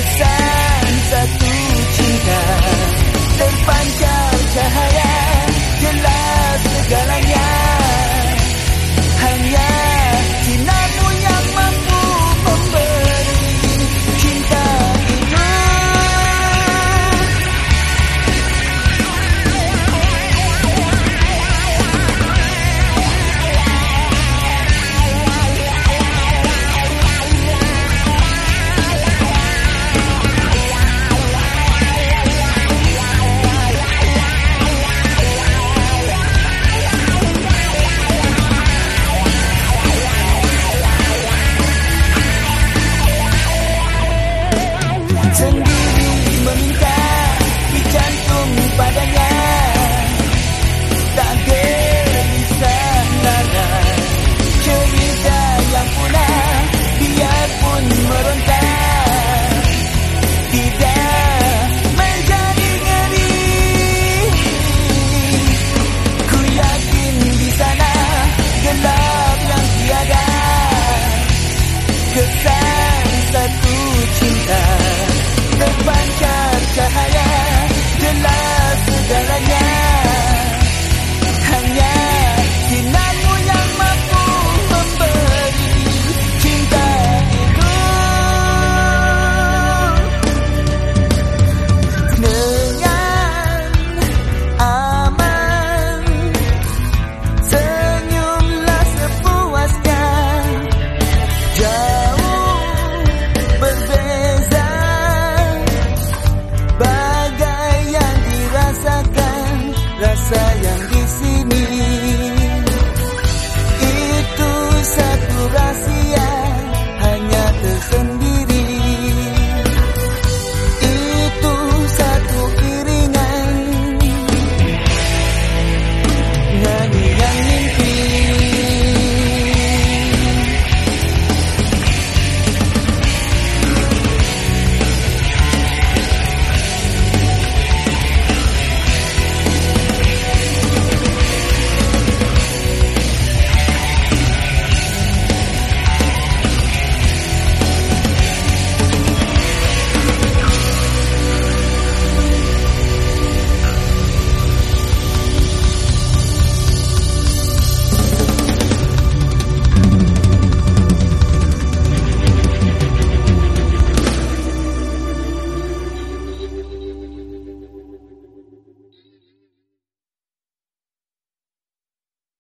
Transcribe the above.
it's 曾经